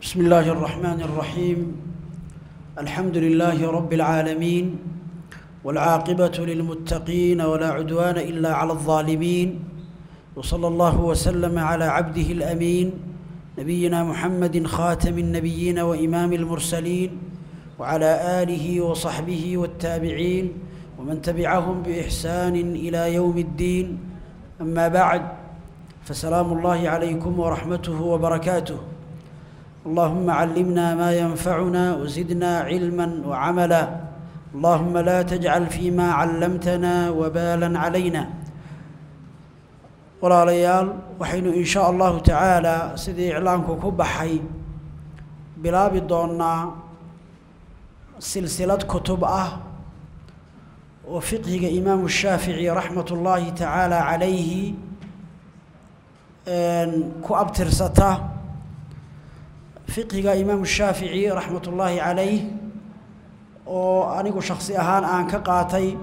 بسم الله الرحمن الرحيم. الحمد لله رب العالمين والعاقبة للمتقين ولا عدوان إلا على الظالمين. وصلى الله وسلم على عبده الأمين نبينا محمد خاتم النبيين وإمام المرسلين وعلى آله وصحبه والتابعين ومن تبعهم بإحسان إلى يوم الدين. أما بعد فسلام الله عليكم ورحمته وبركاته. اللهم علمنا ما ينفعنا وزدنا علما وعملا اللهم لا تجعل فيما علمتنا وبالا علينا walaalayaal waxaynu in shaa allahu tacaala sidii iclaanku ku baxay bilaabi doonnaa silsilad kutub ah oo fiqhiga imaamu shaafici raxmat ullaahi tacaala calayhi ku abtirsata fiqhiga imaamu shaafici raxmat ullaahi calayh oo anigu shaksi ahaan aan ka qaatay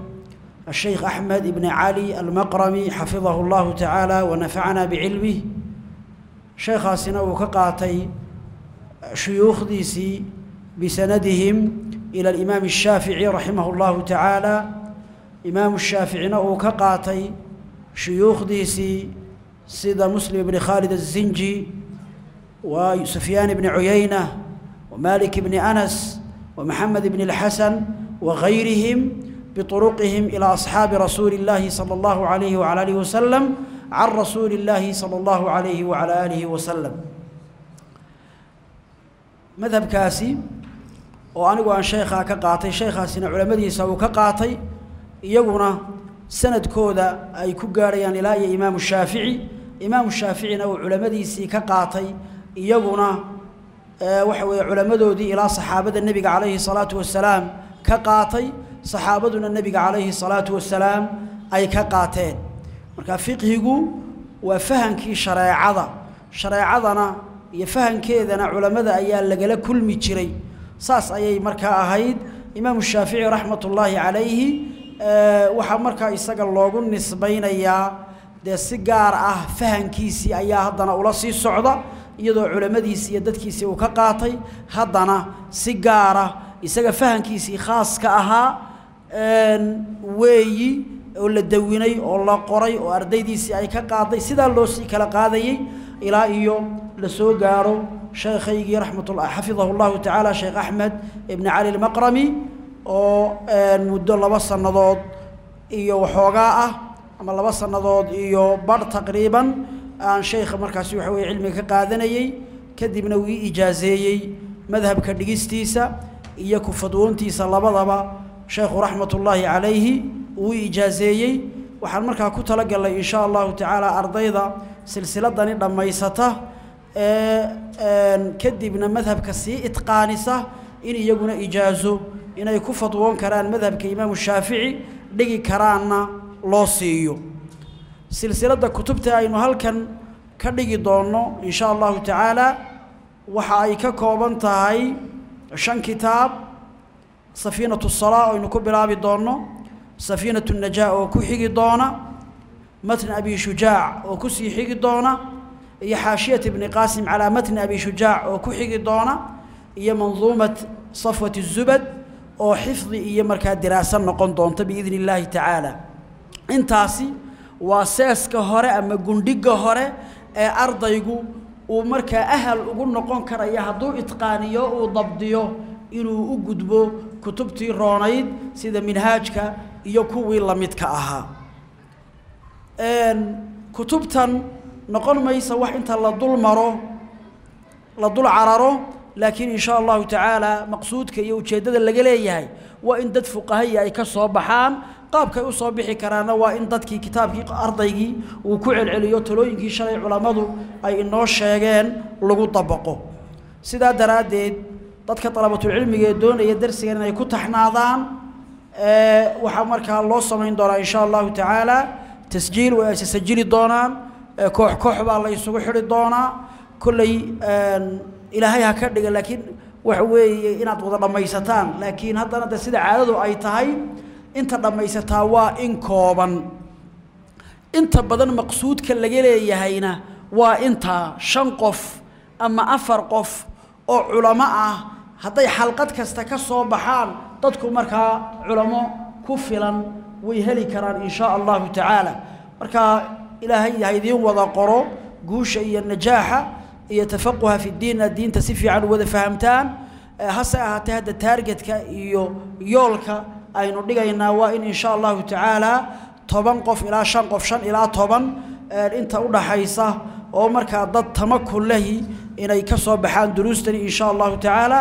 asheykh axmed ibni cali almaqrami xafidahu llahu tacaala wanafacana bicilmih sheekhaasina uu ka qaatay shuyuukhdiisii bisanadihim ila alimaam ashaafici raximahu llahu tacaala. Imaamu shaaficina uu ka qaatay shuyuukhdiisii sida muslim ibni khaalid azinji وسفيان بن عيينة ومالك بن أنس ومحمد بن الحسن وغيرهم بطرقهم إلى أصحاب رسول الله صلى الله عليه وعلى آله وسلم عن رسول الله صلى الله عليه وعلى آله وسلم مذهب كاسي وأنا عن شيخا كقاطي شيخا سنة علماء سو كقاطي يقولنا سند كودا أي كجاريان إلى إمام الشافعي إمام الشافعي أو علماء سي كقاطي iyaguna waxa weeye culammadoodii ilaa saxaabada nebiga calayhi salaatu wasalaam ka qaatay saxaabaduna nebiga calayhi salaatu wasalaam ay ka qaateen. Marka fiqhigu waa fahankii shareecada. Shareecadana iyo fahankeedana culammada ayaa lagala kulmi jiray. Saas ayay markaa ahayd. Imaamu shaafici raxmatullaahi calayhi waxaa markaa isaga loogu nisbaynayaa. Dee si gaar ah fahankiisii ayaa haddana ula sii socda iyadoo culammadiisii iyo dadkiisii uu ka qaatay. Haddana si gaara isaga fahankiisii khaaska ahaa weeyi oo la dawinay oo la qoray oo ardaydiisii ay ka qaaday sidaa loo sii kala qaadayey ilaa iyo la soo gaaro sheekhaygii raxmatullah xafidahu llahu tacaala sheekh axmed ibni cali almaqrami oo muddo laba sannadood iyo waxoogaa ah ama laba sannadood iyo badh taqriiban aan sheekha markaasi waxa weye cilmiga ka qaadanayey kadibna uu ii ijaazeeyey madhabka dhigistiisa iyo ku fadwoontiisa labadaba. Sheekhu raxmatullaahi calayhi uu ijaazeeyey. Waxaan markaa ku talagalnay in shaa allahu tacaala ardayda silsiladani dhammaysata ee kadibna madhabka sii itqaanisa in iyaguna ijaazo inay ku fadwoon karaan madhabka imaamu shaafici dhigi karaanna loo siiyo silsiladda kutubta aynu halkan ka dhigi doonno in shaa allahu tacaalaa waxa ay ka kooban tahay shan kitaab safiinatu salaa aynu ku bilaabi doonno safiinatu najaa oo ku xigi doona matn abi shujaac oo ku sii xigi doona iyo xaashiyat ibni qaasim calaa matni abi shujaac oo ku xigi doona iyo manduumat safwat zubad oo xifdi iyo markaa diraaso noqon doonta biidni illaahi tacaala. Intaasi waa seeska hore ama gundhiga hore ee ardaygu uu markaa ahal ugu noqon karaya hadduu itqaaniyo uu dabdiyo inuu u gudbo kutubtii roonayd sida minhaajka iyo kuwii la midka ahaa. Kutubtan noqon maysa wax inta la dul maro la dul cararo laakiin in shaa allahu tacaala maqsuudka iyo ujeeddada laga leeyahay waa in dad fuqahaya ay ka soo baxaan qaabkay u soo bixi karaanna waa in dadkii kitaabkii ardaygii uu ku celceliyo talooyinkii shalay culammadu ay inoo sheegeen lagu dabaqo. Sidaa daraaddeed dadka dalabatulcilmiga ee doonaya darsigan inay ku taxnaadaan waxaa markaa loo samayn doonaa in shaa allahu tacaala tasjiil way ayse sajili doonaan koox koox baa la isugu xidhi doonaa. Kolley ilaahay ha ka dhiga laakiin waxa weeye inaad wada dhammaysataan. Laakiin haddana de sida caadadu ay tahay inta dhammaysataa waa in kooban. Inta badan maqsuudka laga leeyahayna waa intaa shan qof ama afar qof oo culamo ah. Hadday xalqad kasta ka soo baxaan dadku markaa culamo ku filan way heli karaan in shaa allahu tacaala. Marka ilaahay ha idiin wada qoro guusha iyo najaaxa iyo tafaquha fi diinna diinta si fiican u wada fahamtaan. Hase ahaatee hadda taargetka iyo yoolka aynu dhigaynaa waa in in sha allahu tacaala toban qof ilaa shan qof shan ilaa toban inta u dhaxaysa oo markaa dad tamakun lahi inay ka soo baxaan duruustani in sha allahu tacaala.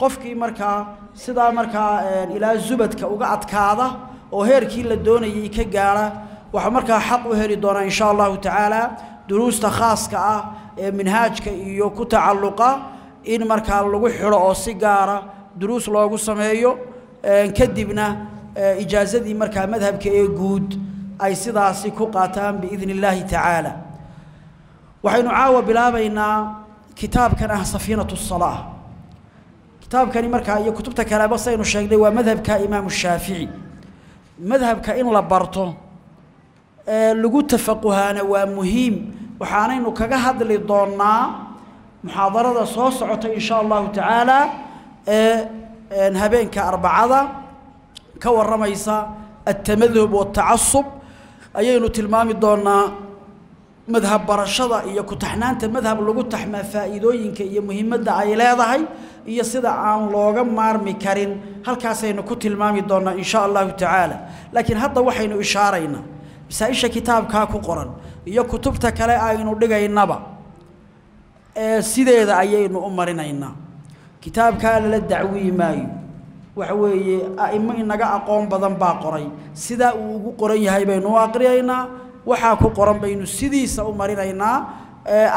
Qofkii markaa sidaa markaa ilaa zubadka uga adkaada oo heerkii la doonayay ka gaara waxaa markaa xaq u heli doonaa in sha allahu tacaala duruusta khaaska ah ee minhaajka iyo ku tacalluqa in markaa lagu xidho oo si gaara duruus loogu sameeyo kadibna ijaazadii markaa madhabka ee guud ay sidaasi ku qaataan biidni illaahi tacaala. Waxaynu caawa bilaabaynaa kitaabkan ah safiinatu salaa kitaabkani markaa iyo kutubta kaleba saynu sheegnay waa madhabka imaamu shaafici. Madhabka in la barto lagu tafaquhaana waa muhiim. Waxaanaynu kaga hadli doonnaa muxaadarada soo socota in sha allahu tacaala habeenka arbacada ka warramaysa altamadhub waaltacasub ayaynu tilmaami doonnaa madhab barashada iyo ku-taxnaanta madhab lagu taxmaa faa'iidooyinka iyo muhiimadda ay leedahay iyo sida aan looga maarmi karin. Halkaasaynu ku tilmaami doonnaa in sha allahu tacaala laakiin hadda waxaynu ishaaraynaa masaa-isha kitaabkaa ku qoran iyo kutubta kale aynu dhigaynaba ee sideeda ayaynu u marinaynaa kitaabkaa lala dacwii maayo. Waxa weeye a'imo inaga aqoon badan baa qoray. Sidaa uu ugu qoran yahay baynu u aqriyaynaa waxaa ku qoran baynu sidiisa u marinaynaa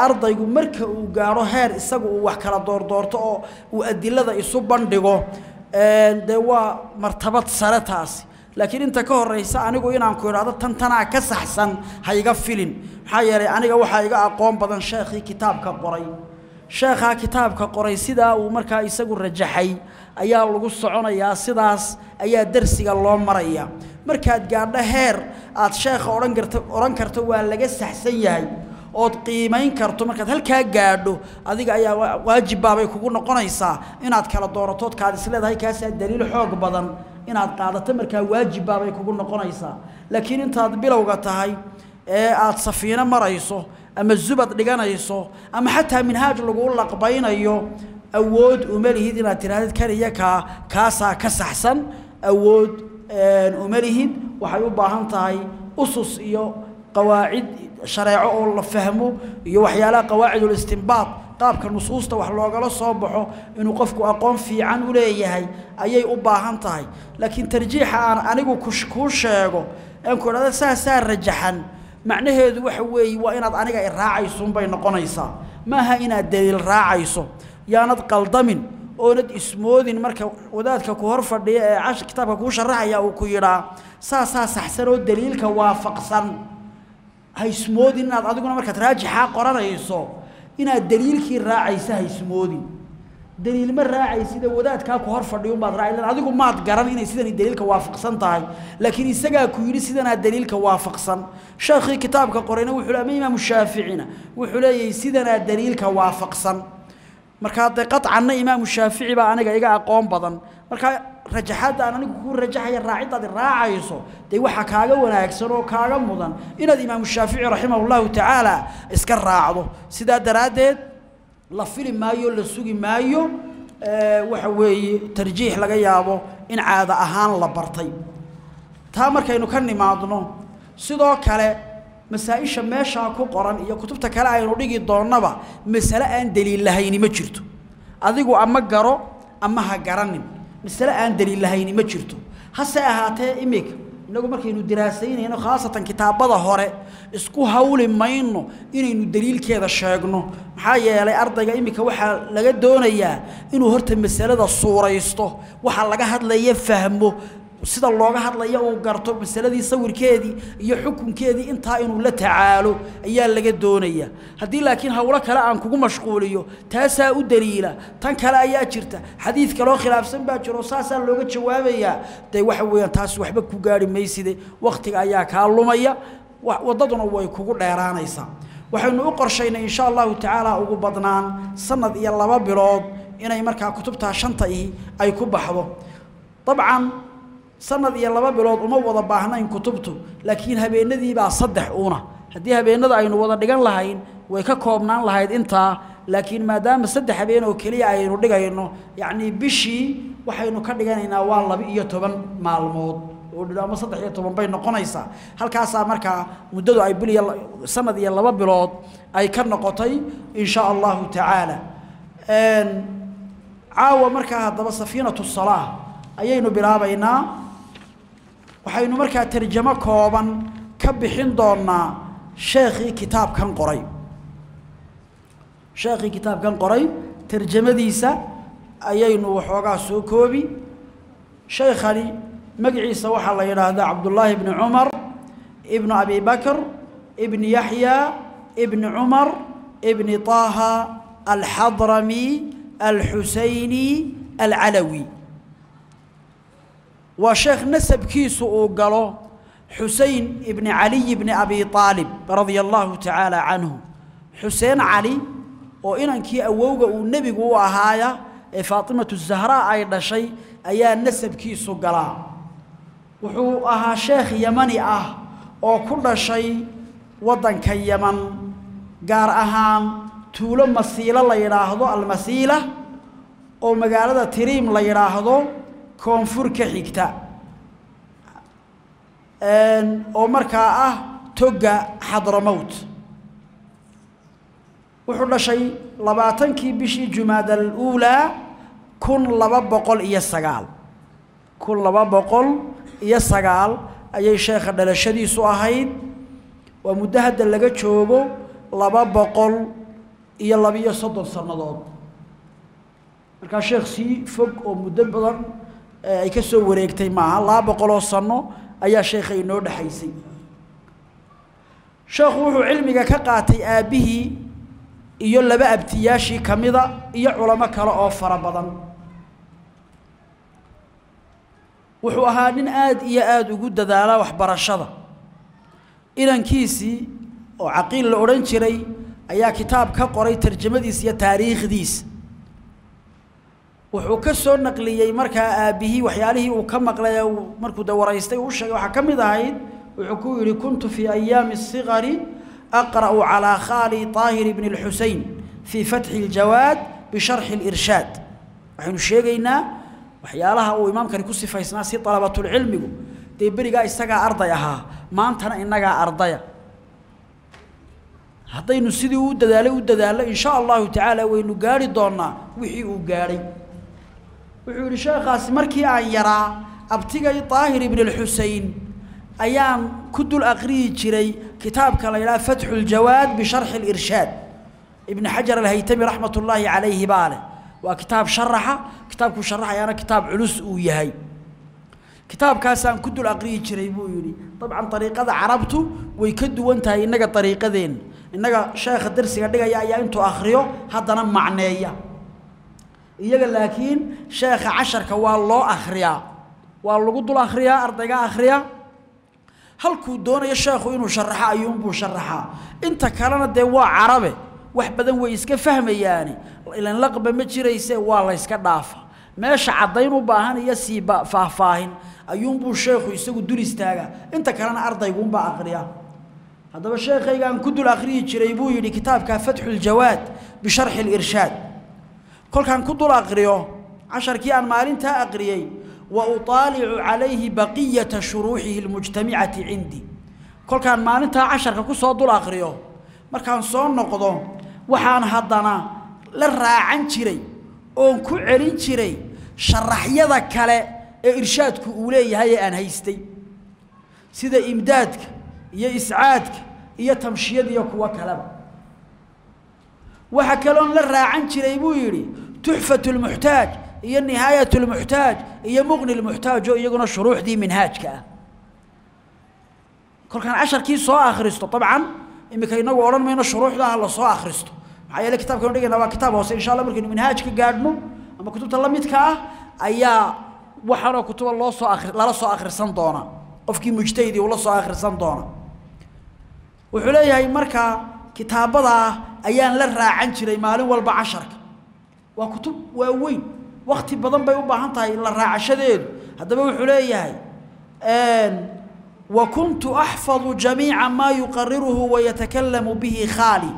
ardaygu marka uu gaadho heer isagu uu wax kala doordoorto oo uu adilada isu bandhigo. Dee waa martabad sare taasi. Laakiin inta ka horeysa anigu inaan ku idhaahdo tan tanaa ka saxsan ha iga filin. Maxaa yeelay aniga waxaa iga aqoon badan sheekhii kitaabka qoray sheekhaa kitaabka qoray sidaa uu markaa isagu rajaxay ayaa lagu soconayaa sidaas ayaa darsiga loo maraya. Markaad gaadho heer aad sheekha odhan karto odhan karto waa laga saxsan yahay. Ood qiimayn karto markaad halkaa gaadho adiga ayaa waajibbaabay kugu noqonaysaa inaad kala dooratood kaad isleedahay kaasaa daliil xoog badan inaad qaadato markaa waajibbaabay kugu noqonaysaa. Laakiin intaad bilowga tahay ee aad safiino marayso ama zubad dhiganayso ama xataa minhaaj lagu laqbaynayo awood uma lihid inaad tirahdid kan iyo kaa kaasaa ka saxsan. Awood uma lihid waxay u baahan tahay usus iyo qawaacid shareeco oo la fahmo iyo waxyaalaha qawaacidul istinbaad qaabka nusuusta wax loogala soo baxo inuu qofku aqoon fiican u leeyahay ayay u baahan tahay. Laakiin tarjiixa aan anigu kuu sheego aan ku idhahdo saasaa rajaxan macnaheedu waxa weeye waa inaad aniga i raacaysuunbay noqonaysaa. Maaha inaad daliil raacayso. Yaanad qaldamin oonad ismoodin marka wadaadka ku hor fadhiya ee kitaabka kuu sharaxaya uu ku yidhaa saasaa saxsan oo daliilka waafaqsan. Ha ismoodin inaad adiguna markaad raajixaa qoranayso. Inaad daliilkii raacaysa ha ismoodin daliil ma raacaysida wadaadkaa ku hor fadhiyo baad raaci lan adigu maad garan inay sidani daliilka waafaqsan tahay. Laakiin isagaa ku yidhi sidanaa daliilka waafaqsan. Sheekhii kitaabka qorayna wuxuu ama imaamu shaaficina wuxuu leeyahay sidanaa daliilka waafaqsan. Markaa dee qaطcanna imaamu shaafici baa aniga iga aqoon badan. Markaa rajaxaadda anigu kuu rajaxaya raaciddaad raacayso dee waxaa kaaga wanaagsan oo kaaga mudan inaad imaamu shaafici raximah اllahu tacaala iska raacdo. Sidaa daraaddeed la fili maayo la sugi maayo waxa weeye tarjiix laga yaabo in caado ahaan la bartay. Taa markaynu ka nimaadno sidoo kale masaa-isha meeshaa ku qoran iyo kutubta kale aynu dhigi doonnaba masale aan daliil lahayni ma jirto. Adigu ama garo ama ha garanin masale aan daliil lahayni ma jirto. Hase ahaatee imika innagu markaynu diraasaynayno khaasatan kitaabada hore isku hawli mayno inaynu daliilkeeda sheegno. Maxaa yeelay ardayga imika waxaa laga doonayaa inuu horta masalada suuraysto waxa laga hadlaya fahmo sida looga hadlaya uu garto masaladii sawirkeedii iyo xukunkeedii intaa inuu la tacaalo ayaa laga doonaya. Haddii laakiin howlo kale aan kugu mashquuliyo taasaa u daliila. Tan kale ayaa jirta. Xadiid kaloo khilaafsan baa jiro saasaa looga jawaabayaa dee waxa weeyaan taas waxba ku gaari mayside. Wakhtiga ayaa kaa lumaya. Waddaduna way kugu dheeraanaysaa. Waxaynu u qorshaynay insha allahu tacaala ugu badnaan sanad iyo laba bilood inay markaa kutubtaa shanta ihi ay ku baxdo. Dabcan sanad iyo laba bilood uma wada baahnayn kutubtu laakiin habeenadiibaa saddex uuna. Haddii habeenada aynu wada dhigan lahayn way ka koobnaan lahayd intaa laakiin maadaama saddex habeen oo keliya aynu dhigayno yacnii bishii waxaynu ka dhiganaynaa waa laba iyo toban maalmood. Oo ama saddex iyo toban bay noqonaysaa. Halkaasaa markaa muddadu ay bil iyo sanad iyo laba bilood ay ka noqotay in sha allahu tacaala. Caawa markaa haddaba safiinatu salaa ayaynu bilaabaynaa waxaynu markaa tarjamo kooban ka bixin doonaa sheekhii kitaabkan qoray. Sheekhii kitaabkan qoray tarjamadiisa ayaynu waxoogaa soo koobi. Shaykhani magaciisa waxaa la yidhaahdaa cabdullaahi bni cumar ibnu abi bakr ibni yaxya ibni cumar ibni طaaha alxadrami alxusayni alcalawi waa sheekh nasabkiisu uu galo xusein ibni caliy bni abi aalib radia allahu tacaala canhu xuseen cali oo inankii awowga uu nebigu u ahaaya ee faatimatu zahraa ay dhashay ayaa nasabkiisu galaa wuxuu ahaa sheekh yamani ah oo ku dhashay waddanka yaman gaar ahaan tuulo masiilo la yidhaahdo almasiila oo magaalada tiriim la yidhaahdo koonfur ka xigta oo markaa ah togga xadramowt wuxuu dhashay labaatankii bishii jumaada aluulaa kun laba boqol iyo sagaal. Kun laba boqol iyo sagaal ayay sheekha dhalashadiisu ahayd. Waa muddo hadda laga joogo laba boqol iyo labiyo soddon sannadood. Markaa sheekh sii fog oo muddo badan ay ka soo wareegtay maaha laba boqoloo sanno ayaa sheekha inoo dhexaysay sheekhu wuxuu cilmiga ka qaatay aabbihii iyo laba abtiyaashii ka mida iyo culamo kale oo fara badan. Wuxuu ahaa nin aada iyo aada ugu dadaala waxbarashada. Inankiisii oo caqiil la odhan jiray ayaa kitaab ka qoray tarjamadiisa iyo taariikhdiisa wuxuu ka soo naqliyey markaa aabbihii waxyaalihii uu ka maqlay ee markuu de waraystay uu sheegay waxaa ka mid ahayd wuxuu ku yidhi kuntu fii ayaami الصigari aqra'u calىa khaali طaahir bni اlxusein fii fatxi اljawaad bisharxi اlirshaad waxaynu sheegaynaa waxyaalaha uu imaamkani ku sifaysnaa si dalabatulcilmigu dee berigaa isagaa arday ahaa maantana innagaa ardaya haddaynu sidii u dadaalay u dadaallo in sha allahu tacaala waynu gaari doonnaa wixii uu gaadhay wuxuu yidhi sheekhaasi markii aan yaraa abtigay daahir ibn اlxusein ayaan ku dul aqriyi jiray kitaabka la yidhaha fatxu ljawaad bisharxi اlirshaad ibn xajar alhaytami raxmat ullaahi calayhi baa leh. Waa kitaab sharaxa kitaabkuu sharaxayaana kitaab culus uu yahay. Kitaabkaasaan ku dul aqriyi jiray buu yidhi dabcan dariiqada carabtu way ka duwan tahay innaga dariiqadeenna innaga sheekha darsiga dhigaya ayaa intuu akhriyo haddana macneeya iyaga laakiin sheekha casharka waa loo akhriyaa. Waa lagu dul akhriyaa ardayga akhriya halkuu doonayo sheekhu inuu sharaxo ayuunbuu sharaxaa inta kalena dee waa carabe wax badan way iska fahmayaani. Ilan laqba ma jirayse waa la yska dhaafa. Meesha caddayn u baahan iyo sii faahfaahin ayuunbuu sheekhu isagu dul istaagaa. Inta kalena ardayguunbaa aqriya haddaba sheekhaygaan ku dul akhriyi jiray buu yidhi kitaabka fatxu ljawaad bisharxi اlirshaad kolkaan ku dul aqriyo casharkii aan maalintaa aqriyey wa uطaalicu calayhi baqiyata shuruuxihi اlmujtamicati cindii kolkaan maalintaa casharka ku soo dul aqriyo markaan soo noqdo waxaan haddana la raacan jiray oon ku celin jiray sharaxyada kale ee irshaadku uu leeyahay ee aan haystay. Sida imdaadka iyo iscaadka iyo tamshiyada iyo kuwo kaleba. Waxa kaloon la raacan jiray buu yidhi tuxfat lmuxtaaj iyo nihaayat lmuxtaaj iyo muqni lmuxtaaj oo iyaguna shuruuxdii minhaajka ah kolkaan casharkii soo akhristo dabcan iminka inagu odhan mayno shuruuxdaha la soo akhristo maxaa yeele kitabkanu dhigayna waa kitaab hoose insha allah markaynu minhaajka gaadhno ama kutubta la midka ah ayaa waxaanoo kutuba loo soo akri lala soo akhrisan doonaa qofkii mujtahidii uu la soo akhrisan doona wuxuu leeyahay markaa kitaabadaa ayaan la raacan jiray maalin walba casharka waa kutub waaweyn. Wakti badan bay u baahan tahay la raacashadeedu. Haddaba wuxuu leeyahay wa kuntu axfadu jamiica maa yuqariruhu wayatakalamu bihi khaali.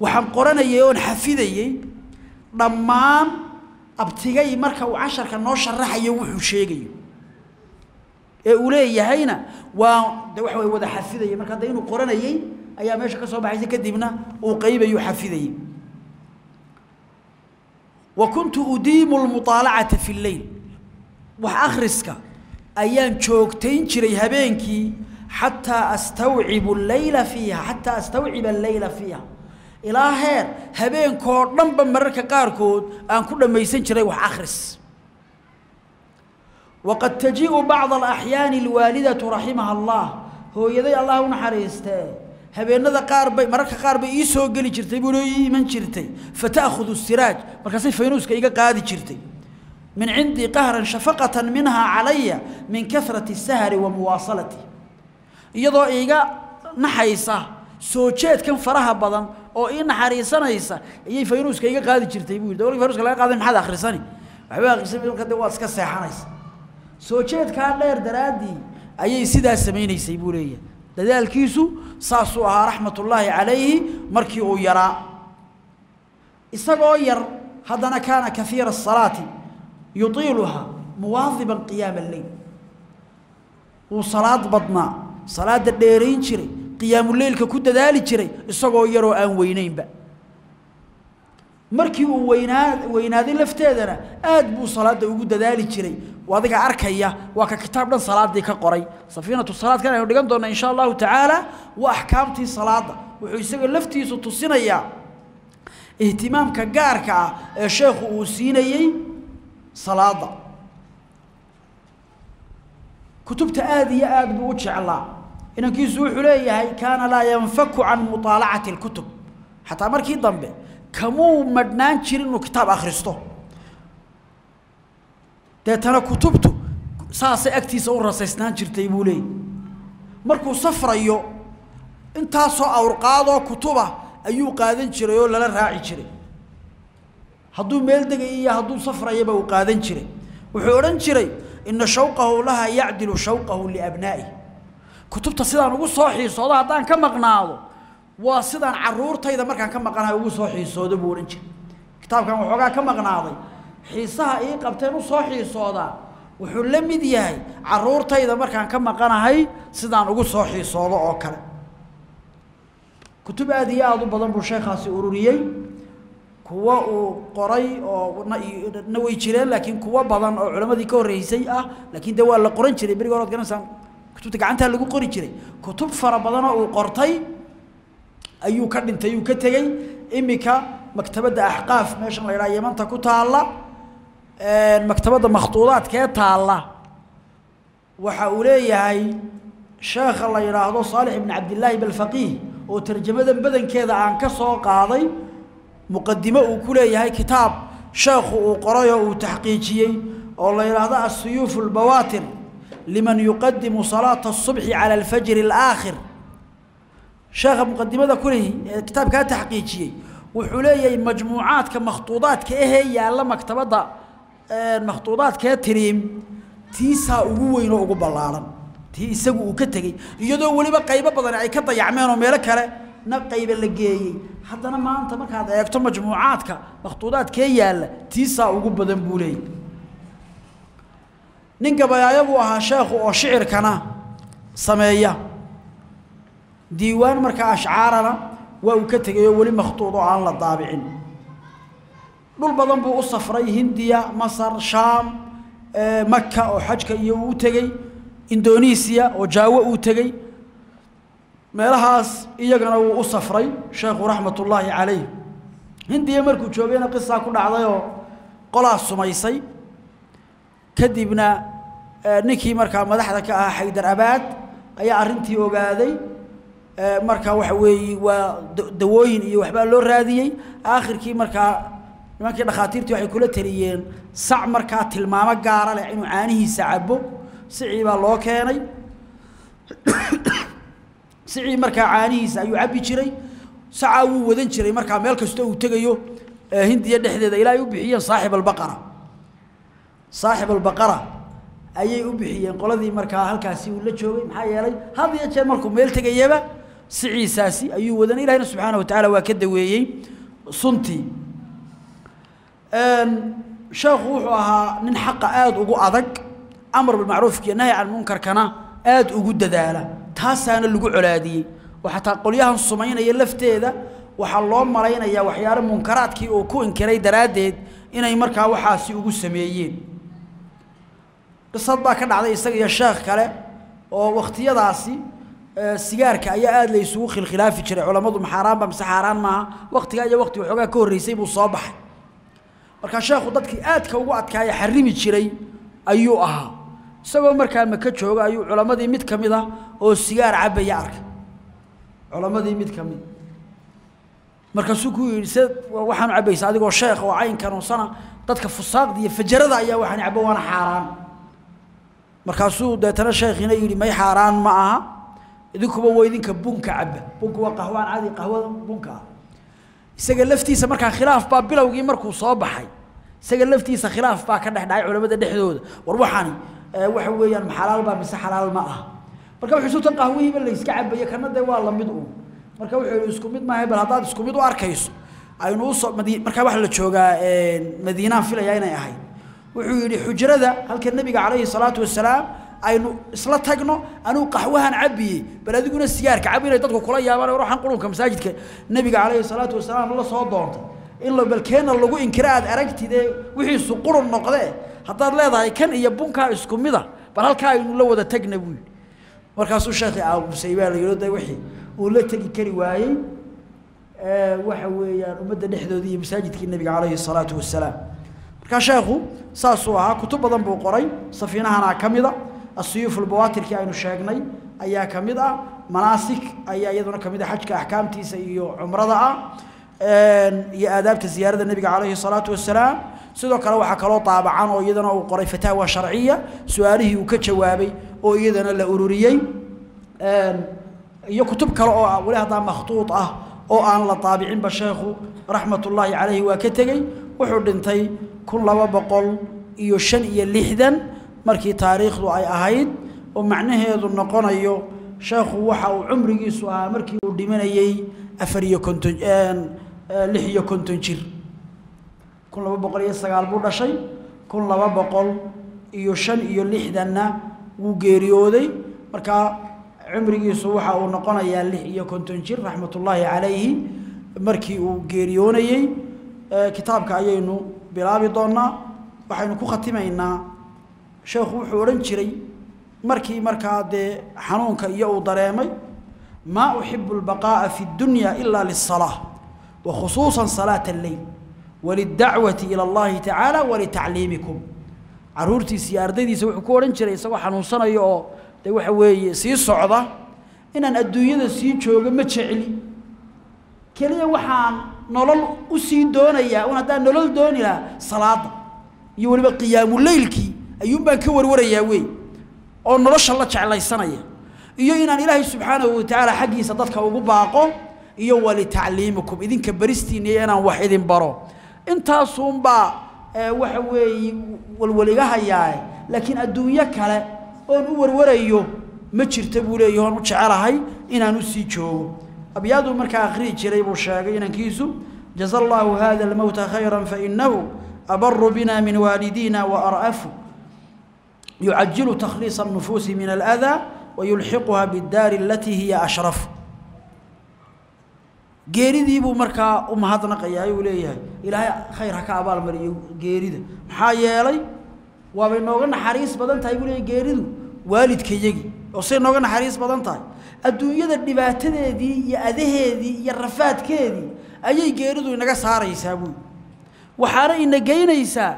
Waxaan qoranayay oon xafidayey dhammaan abtigay marka uu casharka noo sharaxayo wuxuu sheegayo. Ee uu leeyahayna waa de waxa way wada xafidayay marka inuu qoranayey ayaa meesha ka soo baxaysa kadibna uu qaybayu xafidayey wa kuntu udiimu lmuطaalacata fi lleyl wax akhriska ayaan joogtayn jiray habeenkii xataa astawcibu leyla fiiha xataa astawciba alleyla fiiha. Ilaa heer habeenkoo dhanba mararka qaarkood aan ku dhammaysan jiray wax akhris. Waqad tajii'u bacda alaxyaani alwaalidatu raximaha allah. Hooyaday allah u habeenada qaar bay mararka qaar bay ii soo geli jirtay buuna ii iman jirtay. Fata'khudu siraaj markaasay faynuuska iga qaadi jirtay. Min cindii qahran shafaqatan minhaa calaya min kasrati sahari wa muwaasalati. Iyadoo iiga naxaysa soo jeedkan faraha badan oo ii naxariisanaysa ayay faynuuska iga qaadi jirtay buu yidhi. Faynuuska laga qaaday maxaad akhrisani? Waxba akhrisani marka dee waad iska seexanaysa. Soo jeedkaa dheer daraaddii ayay sidaa samaynaysay buu leeyahay dadaalkiisu saasuu ahaa raxmatullaahi calayhi markii uu yaraa. Isagoo yar haddana kaana kaiira asalaati yutiiluhaa muwaadiban qiyaama alleyl wuu salaad badnaa salaadda dheerayn jiray qiyaamuleylka ku dadaali jiray isagoo yaroo aan weynaynba markii uu weynaa weynaaday lafteedana aad buu salaadda ugu dadaali jiray. Adiga arkaya waa ka kitaab dhan salaaddii ka qoray. Safiinatu salaadkan aynu dhigan doonna insha allahu tacaala waa axkaamtii salaadda. Wuxuu isaga laftiisu tusinayaa. Ihtimaamka gaarka ah ee sheekhu uu siinayey salaadda. Kutubta aad iyo aad buu u jeclaa. Inankiisu wuxuu leeyahay kaana laa yanfaku can muطaalacati اlkutub xataa markii dambe kamuu madhnaan jirin inuu kitaab akhristo deetana kutubtu saasay agtiisa u rasaysnaan jirtay buu leeyay markuu safrayo intaasoo awrqaadoo kutuba ayuu qaadan jiray oo lala raaci jiray hadduu meel degay iyo hadduu safrayaba uu qaadan jiray wuxuu odhan jiray ina shawqahu laha yacdilu shawqahu liabnaa'i kutubta sidaan ugu soo xiisoodo haddaan ka maqnaado waa sidaan caruurtayda markaan ka maqanahay ugu soo xiisoodo buu odhan jiray. Kitaabkan waxoogaa ka maqnaaday. Xiisaha ii qabteen u soo xiisoodaa wuxuu la mid yahay caruurtayda markaan ka maqanahay sidaan ugu soo xiisoodo oo kale. Kutub aad iyo aada u badan buu sheekhaasi ururiyey. Kuwo uu qoray oo na way jireen laakiin kuwo badan oo culammadii ka horreysay ah laakiin dee waa la qoran jiray berigi hore ad garanaysaan kutubta gacantaa lagu qori jiray. Kutub fara badanoo uu qortay ayuu ka dhintay yuu ka tegey. Imika maktabadda axqaaf meeshan la yidhaha yamanta ku taalla maktabadda makhtuudaadkee taalla waxa uu leeyahay sheekha la yidhaahdo saalix ibn cabdillaahi balfaqiih oo tarjamadan badankeeda aan ka soo qaaday muqadimo uu ku leeyahay kitaab sheekhu uu qoray oo uu taxqiijiyey oo la yidhaahdo asuyuufu albawaatir liman yuqadimu salaata asubxi cala alfajri alaakhir sheekha muqadimada kulehi ee kitaabkaa taxqiijiyey wuxuu leeyahay majmuucaadka makhtuudaadka ahee yaalla maktabadda makhtuudaadkee tiriim tiisaa ugu weyn oo ugu ballaaran tii isagu uu ka tegey iyadoo weliba qaybo badan ay ka dayacmeen oo meelo kale na qayba la geeyey. Haddana maanta markaad eegto majmuucaadka makhtuudaadkee yaalla tiisaa ugu badan buu leeyay ahaa sheekhu oo shicirkana sameeya diiwaan markaa ashcaarana waa uu ka tegay oo weli makhtuud oo aan la daabicin. Dhul badan buu u safray hindiya masar shaam maka oo xajka iyo uu u tegey indonesiya oo jaawo uu tegey. Meelahaas iyagana wuu u safray sheekhu raxmatullaahi calayh hindiya markuu joogayna qisaa ku dhacdayoo qolaa sumaysay. Kadibna ninkii markaa madaxda ka ahaa xaydar abaad ayaa arrintii ogaaday markaa waxa weeye waa dawooyin iyo waxbaa loo raadiyey. Aakhirkii markaa nimankii dhakhaatiirtii waxay kula taliyeen sac markaa tilmaamo gaara leh inuu caanihiisa cabo sicii baa loo keenay. Sicii markaa caanihiisa ayuu cabbi jiray. Sacaa wuu wadan jiray markaa meel kasta uu tegayo. Hindiya dhexdeeda ilaa ay u bixiyeen saaxib albaqara saaxib albaqara ayay u bixiyeen qoladii markaa halkaasi uu la joogay maxaa yeelay had iyo jeer markuu meel tegayaba siciisaasi ayuu wadan ilahina subxaana wa tacaala waa ka daweeyey suntii. Sheekhu wuxuu ahaa nin xaqa aada ugu adag amar bilmacruufka iyo nahy can munkarkana aada ugu dadaala taasaana lagu colaadiyey. Oo xataa qolyahan sumaynaya lafteeda waxaa loo malaynayaa waxyaalo munkaraadkii uu ku inkiray daraaddeed inay markaa waxaasi ugu sameeyeen. Qisad baa ka dhacday isaga iyo sheekh kale oo wakhtiyadaasi sigaarka ayaa aada la isugu khilkhilaafi jiray. Culammadu maxaaraanba mise xaaraan maaha waktigaa iyo wakti waxoogaa ka horreysay buu soo baxay. Markaa sheekhu dadkii aadka ugu adkaaya xarimi jiray ayuu ahaa. Isagoo markaa maka jooga ayuu culammadii mid ka mid a oo sigaar cabbaya arkay. Culammadii mid ka mid. Markaasuu ku yidhi se waxaanu cabbaysa adigoo sheekh oo caynkan oo dadka fusaaqda iyo fajarada ayaa waxaan cabbo waana xaaraan. Markaasuu deetana sheekhiina yidhi may xaaraan ma aha idinkuba waa idinka bunka cabba. Bunka waa qahwaan caadi qahwada bunka ah. Isaga laftiisa markaa khilaaf baa bilowgii markuu soo baxay. Isaga laftiisa khilaaf baa ka dhex dhacay culamada dhexdooda. War waxani waxa weeyaan xalaal baa mise xalaal ma ah marka wuxuu suuta qahwihiiba la cabayo kana dee waa la mid uun. Marka wuxuu isku mid maahay bal haddaad isku mid u arkayso aynu u soo markaa waxa la joogaa madiinaan filayaa inay ahayd. Wuxuu yidhi xujrada halka nebiga calayhi salaatu wasalaam aynu isla tagno anuu qaxwahan cabiyey bal adiguna sigaarka cabi inay dadku kula yaabaan ruuxan qulunka masaajidka nebiga calayhi salaatu wasalaam la soo doontay in la balkeena lagu inkira aad aragtidee wixiisu qurun noqdee haddaad leedahay kan iyo bunkaa isku mida bal halkaa aynu la wada tagna buu markaasuu sheekhi aamusay baa la yidhi de wixii uu la tegi kari waayey waxa weeyaan ummadda dhexdoodii iyo masaajidkii nebiga calayhi salaatu wasalaam. Markaa sheekhu saasuu ahaa kutub badan buu qoray safiinahana ka mida ayaa ka mid ah manaasik ayaa iyaduna ka mid ah xajka axkaamtiisa iyo cumrada ah iyo aadaabta ziyaarada nebiga calayhi salaatu wasalaam sidoo kale waxaa kaloo daabacan oo iyadana uu qoray fataawa sharciya su'aalihii uu ka jawaabay oo iyadana la ururiyey iyo kutub kale oo weli haddaa makhtuud ah oo aan la daabicinba sheekhu raxmatullaahi calayhi waa iyo shan iyo lixdan markii taariikhdu ay ahayd oo macnaheedu noqonayo sheekhu waxa uu cumrigiisu ahaa markii uu dhimanayey afar iyo konton lix iyo konton jir. Kun laba boqol iyo sagaal buu dhashay. Kun laba boqol iyo shan iyo lixdanna wuu geeriyooday. Markaa cumrigiisu waxa uu noqonayaa lix iyo konton jir raxmatullaahi calayhi markii uu geeriyoonayey kitaabka ayaynu bilaabi doonnaa waxaynu ku khatimaynaa sheekhu wuxuu odhan jiray markii markaa dee xanuunka iyo uu dareemay maa uxibu albaqaa'a fi اdunya ila liلsalaaة wa khusuusa salaaة اleyl walidacwati ilى اllahi tacaala walitacliimikum caruurtiisa iyo ardaydiisa wuxuu ku odhan jiray isagoo xanuunsanayo oo dee waxa weeye sii socda inaan adduunyada sii joogo ma jecli keliya waxaan nolol u sii doonayaa un haddaan nolol dooni lahaa salaada iyo weliba qiyaamuleylkii ayuun baan ka warwarayaa wey oo nolosha la jeclaysanaya iyo inaan ilaahay subxaanahu watacaala xaggiisa dadka ugu baaqo iyo walitacliimikum idinka baristiina iyo inaan wax idin baro. Intaasuunbaa waxa weeye hayaae laakiin adduunyo kale oon u warwarayo ma jirta buu leeyahi oon u jecelahay inaan u sii joogo. Abyaaduu markaa akhrihi jiray buu sheegay inankiisu jaza allaahu hada almowta khayra fainahu abaru bina min waalidiina waar'afu yucajilu takhliisa الnufuusi min alأdaa wayulxiquha biاdaari alatii hiya ashrafu geeridii buu markaa u mahadnaqayaa uu leeyahay ilaahay khayr ha ka abaalmariyo geerida maxaa yeelay waabay nooga naxariis badan tahay buu leeyahy geeridu waalidkayagii oo say nooga naxariis badan tahay adduunyada dhibaatadeedii iyo adaheedii iyo rafaadkeedii ayay geeridu inaga saaraysaa buui waxaana ina geynaysaa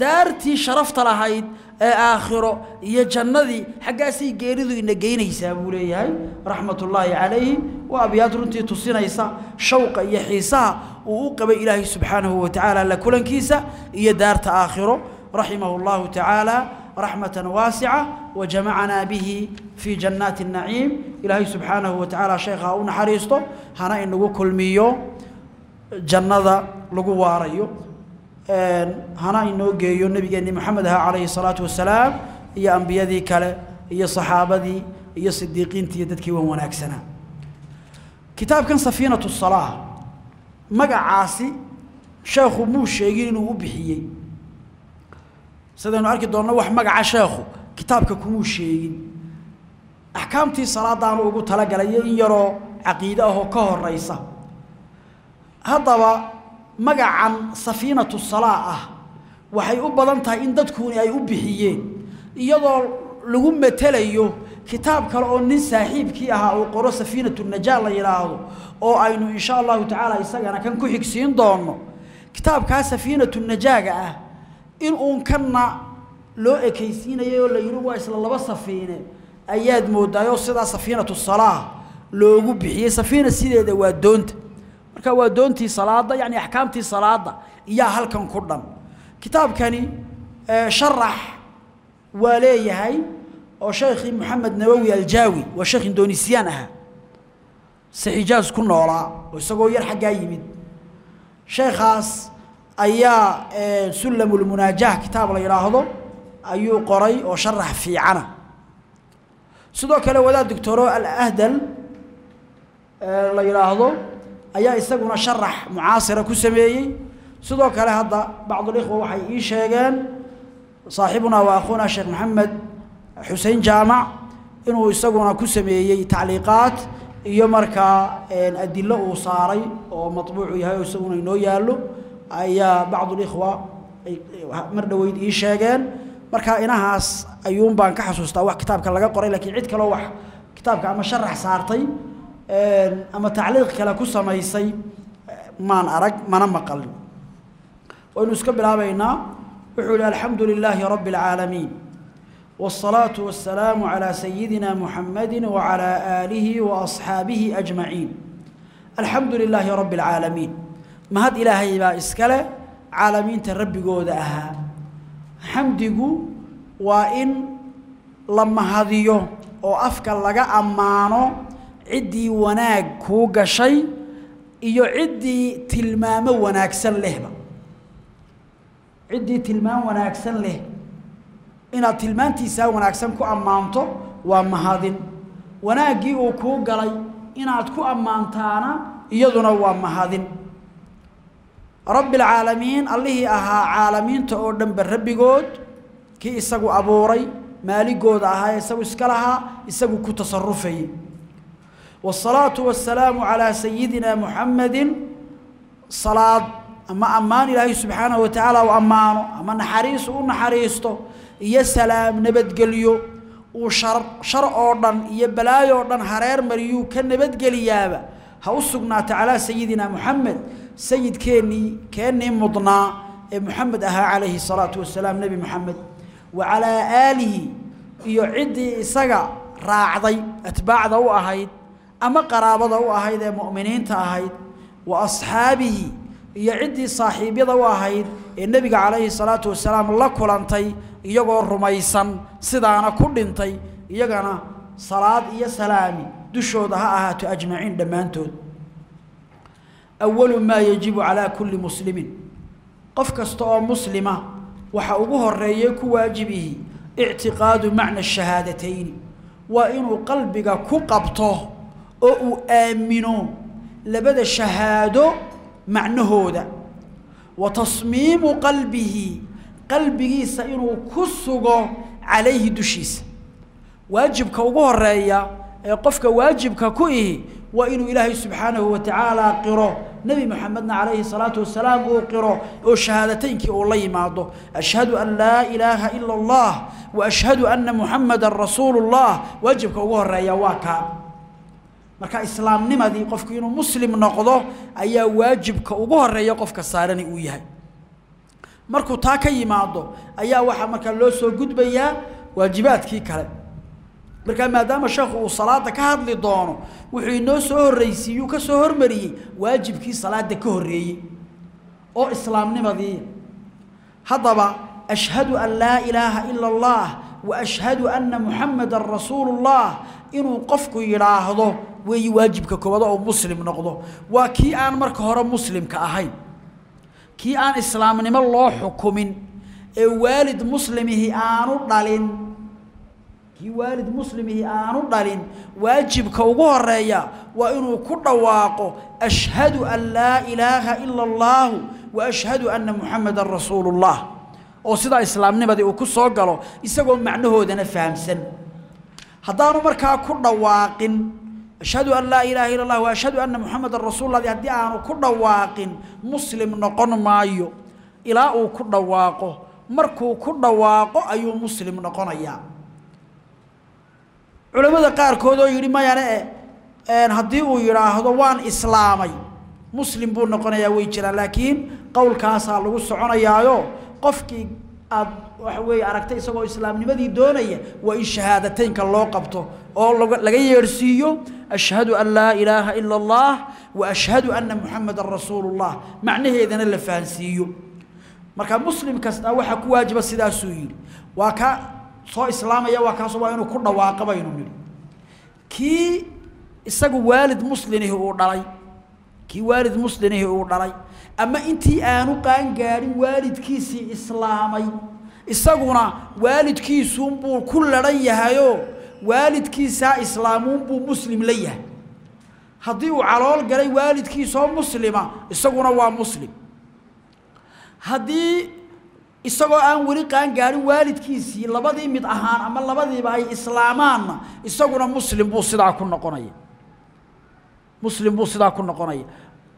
daartii sharafta lahayd ee aakhiro iyo jannadii xaggaasay geeridu ina geynaysaa buu leeyahay raxmatullaahi calayhi. Waa abyaad runtii tusinaysa shawqa iyo xiisaha uu u qabay ilaahay subxaanahu wa tacaala la kulankiisa iyo daarta aakhiro. Raximahu llahu tacaala raxmatan waasica wajamacanaa bihi fii jannaati الnaciim ilaahay subxaanahu wa tacaala sheekha ha u naxariisto hana inagu kulmiyo jannada lagu waarayo hana inoo geeyo nebigeenni moxamed aha calayhi salaatu wasalaam iyo ambiyadii kale iyo saxaabadii iyo sidiiqiintii iyo dadkii wan wanaagsanaa kitaabkan safiinatu salaa magacaasi sheekhu muu sheegin inuu u bixiyey. Sidaynu arki doonno wax magaca sheekhu kitaabka kumuu sheegin. Axkaamtii salaadaanu ugu talagalay in yaroo caqiide ahoo ka horaysa haddaba magacan safiinatu salaa ah. Waxay u badan tahay in dadkuuni ay u bixiyeen. Iyadoo lagu matelayo kitaab kale oo nin saaxiibkii ahaa uu qoro safiinatu najaa la yidhaahdo oo aynu insha allahu tacaala isagana kan ku xigsiin doonno. Kitaabkaa safiinatu najaaga ah in uun kanna loo ekaysiinayay oo la yidhi waa isla laba safiine ayaad moodaayoo sidaa safiinatu salaa loogu bixiyey safiina sideeda waa doonta marka waa doontii salaada yacni axkaamtii salaada iyaa halkan ku dhan. Kitaabkani sharax waa leeyahay oo sheekhii moxamed nawowi aljaawi waa sheekh indonisiyaan ahaa se xijaaz ku noolaa oo isagoo yar xaggaa yimid. Sheekhaas ayaa sullamulmunaajah kitaab la yidhaahdo ayuu qoray oo sharax fiicana. Sidoo kale wadaad doctoro alahdal la yidhaahdo ayaa isaguna sharax mucaasira ku sameeyey. Sidoo kale hadda bacdulikhwa waxay ii sheegeen saaxibunaa wa akhuuna sheekh maxamed xusein jaamac inuu isaguna ku sameeyey tacliiqaat iyo markaa adilo uu saaray oo maطbuucu yahay oo isaguna inoo yaallo ayaa bacdulikhwa mar dhoweyd ii sheegeen. Marka inahaas ayuun baan ka xasuustaa wax kitaabka laga qoray lakiin cid kaloo wax kitaabka ama sharax saartay ama tacliiq kale ku samaysay maan arag mana maqalin waynu iska bilaabaynaa wuxuu yihi alxamdu lilaahi rabbi اlcaalamiin والصلاة والسلام على سيدنا محمد وعلى آله وأصحابه أجمعين الحمد لله رب العالمين ما هاد إلهي با إسكالة عالمين تربي قود أها حمدك وإن لما هذيو أو أفكار لغا ciddii wanaag kuu gashay iyo ciddii tilmaamo wanaagsan lehba. Ciddii tilmaam wanaagsan leh. Inaad tilmaantiisaa wanaagsan ku ammaanto waa mahadin. Wanaaggii uu kuu galay inaad ku ammaantaana iyaduna waa mahadin. Rabbialcaalamiin allihii ahaa caalamiinta oo dhanba rabbigood kii isagu abuuray maaligooda ahaa isagu iska lahaa isagu ku tasarufayay waasalaatu wasalaamu calaa sayidina muxammadin salaad ama ammaan ilaahay subxaanahu wa tacaala u ammaano ama naxariis u naxariisto iyo salaam nabadgelyo uu shar shar oo dhan iyo balaayo oo dhan hareer mariyuu ka nabadgeliyaaba ha u sugnaata calaa sayidina moxamed sayidkeennii keennii mudnaa ee moxamed ahaa calayhi salaatu wasalaam nebi moxamed wa calaa aalihi iyo ciddii isaga raacday atbaacda u ahayd ama qaraabada u ahayd ee mu'miniinta ahayd wa asxaabihi iyo ciddii saaxiibyada u ahayd ee nebiga calayhi salaatu wasalaam la kulantay iyagoo rumaysan sidaana ku dhintay iyagana salaad iyo salaami dushooda ha ahaato ajmaciin dhammaantood. Awalu maa yajibu calaa kulli muslimin. Qof kasta oo muslima waxa ugu horeeyay ku waajibihi ictiqaadu macna ashahaadatayni waa inuu qalbiga ku qabto oo uu aamino labada shahaado macnahooda. Wa tasmiimu qalbihi qalbigiisa inuu ku sugo calayhi dushiisa. Waajibka ugu horreeya ee qofka waajibka ku ihi waa inuu ilaahay subxaanahu wa tacaala qiro. Nebi moxamedna calayhi salaatu wasalaam uu qiro oo shahaadataynkii uu la yimaado. Ashhadu an laa ilaaha ila allah wa ashhadu anna muxamadan rasuulu llah waajibka ugu horreeya waa kaa marka islaamnimadii qofku inuu muslim noqdo ayaa waajibka ugu horreeya qofka saarani uu yahay. Markuu taa ka yimaado ayaa waxaa markaa loo soo gudbayaa waajibaadkii kale. Markaa maadaama sheekhu uu salaada ka hadli doono wuxuu inoo soo horreysiiyuu ka soo hormariyey waajibkii salaada ka horreeyey. Oo islaamnimadii haddaba ashhadu an laa ilaaha ila allah wa ashhadu anna muxamadan rasuulu llah inuu qofku yidhaahdo weeyi waajibka koowaad oo muslim noqdo. Waa kii aan marka hore muslimka ahayn. Kii aan islaamnimo loo xukumin ee waalid muslimihi aanu dhalin. Kii waalid muslimihi aanu dhalin waajibka ugu horreeya waa inuu ku dhawaaqo ashhadu an laa ilaaha ila allah wa ashhadu anna muxamadan rasuulu llah oo sidaa islaamnimadii uu ku soo galo isagoo macnahoodana fahamsan. Haddaanu markaa ku dhawaaqin ashhadu an laa ilaaha illa allah wa ashhadu anna muxamadan rasuulullah haddii aanu ku dhawaaqin muslim noqon maayo. Ilaa uu ku dhawaaqo markuu ku dhawaaqo ayuu muslim noqonayaa. Culamada qaarkood oo yidhi mayane e haddii uu yidhaahdo waan islaamay. Muslim buu noqonayaa way jiraan. Laakiin qowlkaasaa lagu soconayaayo qofkii aad waxa weeye aragtay isagoo islaamnimadii doonaya waa in shahaadateynka loo qabto oo laga yeedhsiiyo ashhadu an laa ilaaha ila allah wa ashhadu anna muxamadan rasuulu llah macnaheedana la fahansiiyo. Marka muslim kasta waxaa ku waajiba sidaasuu yidhi waa ka soo islaamaya waa kaas waa inuu ku dhawaaqo baynu nidhi. Kii isagu waalid muslinihi uu dhalay kii waalid muslinihi uu dhalay ama intii aanu qaangaadhin waalidkiisii islaamay. Isaguna waalidkiisuunbuu ku ladhan yahayoo waalidkiisaa islaamuunbuu muslim la yahay. Haddii uu calool galay waalidkiisoo muslima isaguna waa muslim. Haddii isagoo aan weli qaangaadhin waalidkiisii labadii mid ahaan ama labadiiba ay islaamaanna isaguna muslim buu sidaa ku noqonaya. Muslim buu sidaa ku noqonaya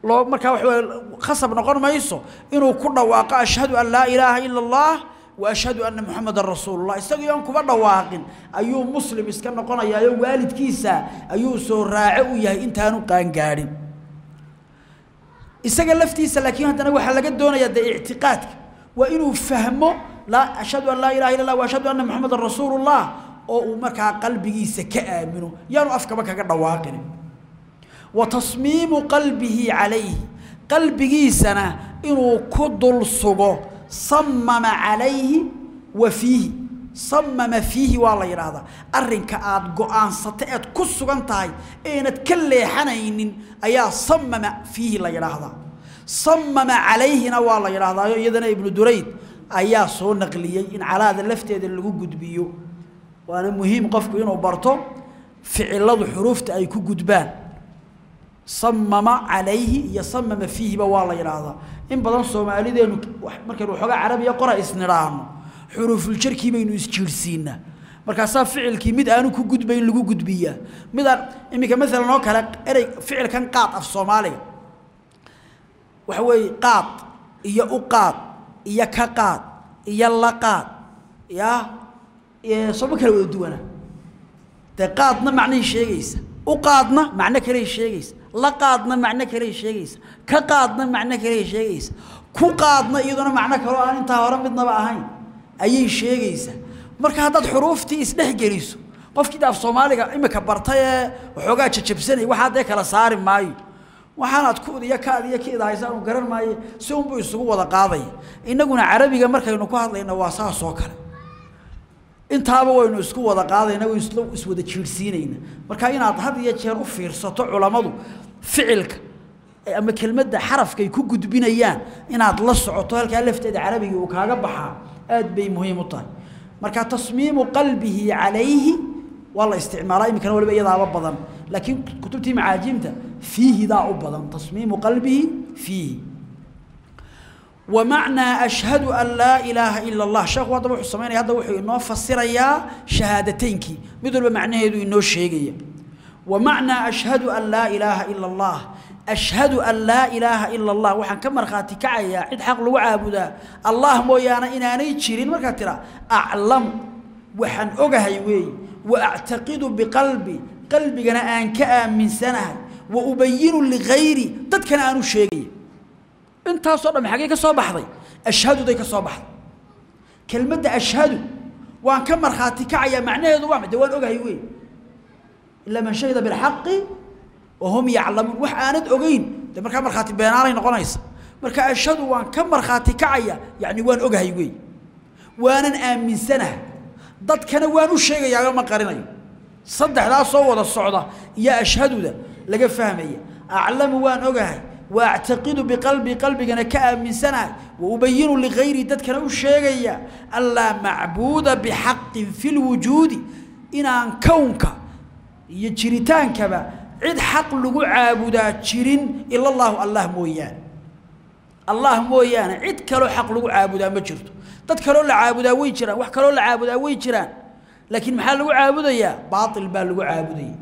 loo markaa waxa wey khasab noqon mayso inuu ku dhawaaqo ashhadu an laa ilaaha ila allah wa ashhadu anna muxamadan rasuulullah. Isagii aan kuba dhawaaqin ayuu muslim iska noqonayaayo waalidkiisa ayuu soo raace u yahay intaanu qaangaadhin isaga laftiisa laakiin haddana waxaa laga doonayaa dee ictiqaadka waa inuu fahmo laa ashhadu an laa ilaha illa allah wa ashhadu anna muxamadan rasuulullah oo uu markaa qalbigiisa ka aamino. Yaanu afkaba kaga dhawaaqin wa tasmiimu qalbihi calayhi qalbigiisana inuu ku dul sugo. Samama calayhi wa fiihi. Samama fiihi waa la yidhaahdaa. Arrinka aada go'aansata eed ku sugan tahay eenad ka leexanaynin ayaa samama fiihi la yidhaahdaa. Samama calayhina waa la yidhaahdaayo iyadana ibnu durayd ayaa soo naqliyey in calaada lafteeda lagu gudbiyo. Waana muhiim qofku inuu barto ficiladu xuruufta ay ku gudbaan samama calayhi iyo samama fiihiba waa la yidhaahdaa. In badan soomaalideenu markaynu waxoogaa carabiya qora isnidhaahno xuruufuljarkii baynu isjiirhsiinaa markaasaa ficilkii mid aanu ku gudbayn lagu gudbiyaa midaan iminka maalan oo kale erey ficilkan qaad af soomaaliga. Waxa weeye qaad iyo u qaad iyo ka qaad iyo la qaad yaa sooma kala wada duwana dee qaadna macnay sheegaysa? U qaadna macno kaley sheegaysa la qaadna macno kaley sheegaysa. Ka qaadna macno kaley sheegaysa. Ku qaadna iyaduna macno kaloo aan intaa hore midnaba ahayn. Ayay sheegaysaa marka haddaad xuruuftii isdhex geliso qofkii af soomaaliga imika bartay ee waxoogaa jajabsanay waxaa dee kala saari maayo. Waxaanaad kuud iyo kaad iyo kiidahaysa anu garan maaye si unbuu isugu wada qaadaya. Innaguna carabiga markaynu ku hadlayna waa saas oo kale. Intaaba waynu isku wada qaadayna waynu isla jiirsiinayna marka inaad had iyo jeer u fiirsato culammadu ficilka ama kelmadda xarafka ay ku gudbinayaan inaad la socoto halkaa lafteeda carabiga uu kaaga baxaa aad bay muhiim u tahay. Marka tasmiimu qalbihi calayhi waa la isticmaalaa iminkana waliba iyadaaba badan. Laakiin kutubtii macaajiimta fiihidaa u badan. Tasmiimu qalbihi fiihi. Wamacnaa ashhadu an laa ilaaha ila allah. Sheekhu haddaba wuxuu samaynaya hadda wuxuu inoo fasirayaa shahaadateynkii mid walba macnaheedu inoo sheegaya. ومعنى أشهد أن لا إله إلا الله أشهد أن لا إله إلا الله وحن كم مرخاتي كعيا عد حق لو عابدا الله مويانا إناني تشيرين مرخاترا أعلم وحن أغهي وي وأعتقد بقلبي قلبي أنا أنك من سنة وأبين لغيري تدكنا أنو شيء intaasoo dham xaggee ka soo baxday ashhaduday ka soo baxday kelmadda ashhadu waan ka markhaati kacayaa macnaheedu waa de waan ogahay wey ilaa man shahida bilxaqi wahum yaclamuun wax aanad ogeyn de markaa markhaati beenaanay noqonaysa marka ashhadu waan ka markhaati kacaya yacni waan ogahay wey waanan aaminsanaha dadkana waan u sheegayaaba ma qarinayo saddexdaas wada socda iyo ashhaduda laga fahmaya aclamu waan ogahay wa biqalbi qalbigana ka aaminsanahay wa ubayinu dadkana u sheegaya anlaa macbuuda bixaqin fi lwujuudi inaan kownka iyo jiritaankaba cid xaq lagu caabudaa jirin ila allaahu allah mooyaane. allah mooyaane cid kaloo xaq lagu caabudaa ma jirto. dad kaloo la caabudaa way jiraan wax kaloo la caabudaa way jiraan. laakiin maxaa lagu caabudayaa? baail baa lagu caabudaya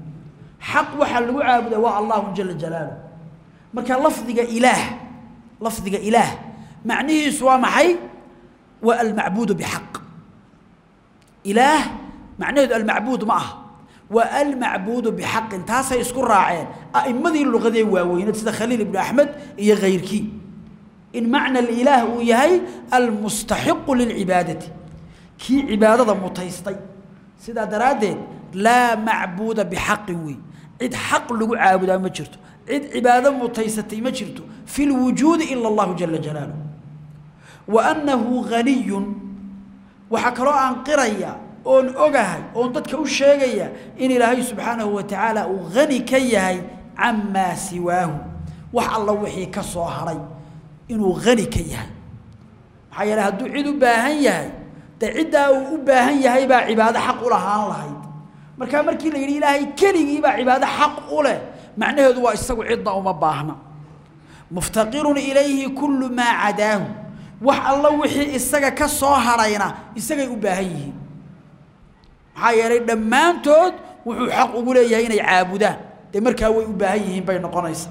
xaq waxaa lagu caabudaa waa allahu jala jalaaluh marka lafdiga ilaah lafdiga ilaah macnihiisu waa maxay? waa almacbuudu bixaq ilaah macnaheedu almacbuud ma aha. waa almacbuudu bixaqin taasay isku raaceen a'immadii luqadee waaweynad sida khaliil ibnu axmed iyo khayrkii إن معنى الإله ويهي المستحق للعبادة كي عبادة متيستي سيدا درادين لا معبود بحق وي عد حق لغو عابدا ما جرتو عد عبادة متيستي ما جرتو في الوجود إلا الله جل جلاله وأنه غني وحكرا عن oon ogahay oon dadka u sheegaya in ilaahay subxaanahu wa tacaala uu hani ka yahay camaa siwaahu. Wax alla wixii ka soo hadhay inuu hani ka yahay. Maxaa yeele hadduu cid u baahan yahay de ciddaa uu u baahan yahay baa cibaado xaq ulahaan lahayd. Marka markii la yidhi ilaahay keligiibaa cibaado xaq u leh macnaheedu waa isagu cidda uma baahna. Muftaqirun ilayhi kullu maa cadaahu. Wax alla wixii isaga ka soo hadhayna isagay u baahan yihiin maxaa yeelay dhammaantood wuxuu xaq ugu leeyahay inay caabudaan. Dee markaa way u baahan yihiin bay noqonaysa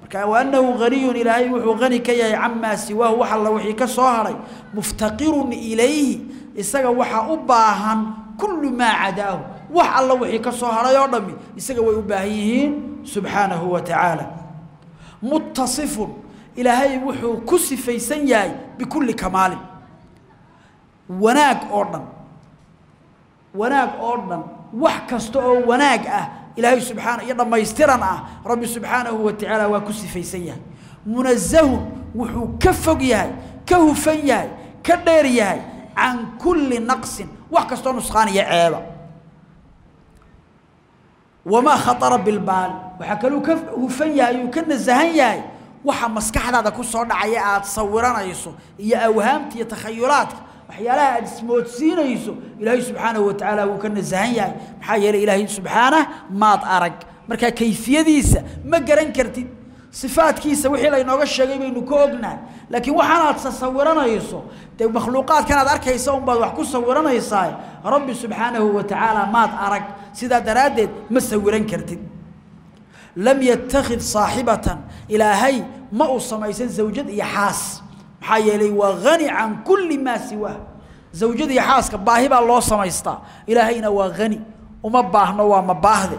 marka waanahu haniyun ilaahay wuxuu hani ka yahay camaa siwaahu wax alla wixii ka soo hadhay muftaqirun ilayhi isaga waxaa u baahan kullu maa cadaahu. Wax alla wixii ka soo hadhay oo dhammi isaga way u baahan yihiin subxaanahu wa tacaala. Muttasifun ilaahay wuxuu ku sifaysan yahay bikulli kamaalin. Wanaag oo dhan wanaag oo dhan wax kasta oo wanaag ah ilaahay subxaana iyo dhammaystiran ah rabbi subxaanahu wa tacaala waa ku sifaysan yahay. Munazahun wuxuu ka fog yahay ka hufan yahay ka dheer yahay can kulli naqsin wax kastoo nusqaan iyo ceeba. Wamaa khaara bilbaal waxaa kaluu ka hufan yahay yuu ka nasahan yahay waxa maskaxdaada ku soo dhacaya aada sawiranayso iyo awhaamta iyo takhayulaadka waxyaalaha aad ismoodsiinayso ilaahay subxaanahu wa tacaala wuu ka nasahan yahay. Maxaa yeelay ilaahay subxaanah maad arag. Markaa kayfiyadiisa ma garan kartid. Sifaadkiisa wixii laynooga sheegay baynu ka ognahay. Laakiin waxaanaad sasawiranayso dee makhluuqaadkan aad arkaysa unbaad wax ku sawiranaysaa rabbi subxaanahu wa tacaala maad arag. Sidaa daraaddeed ma sawiran kartid. Lam yattakhid saaxibatan. Ilaahay ma uu samaysan zawjad iyo xaas maxaa yeelay waa hani can kulli maa siwaa. Zawjada xaaska baahi baa loo samaystaa. Ilaahayna waa hani uma baahno waa ma baahde.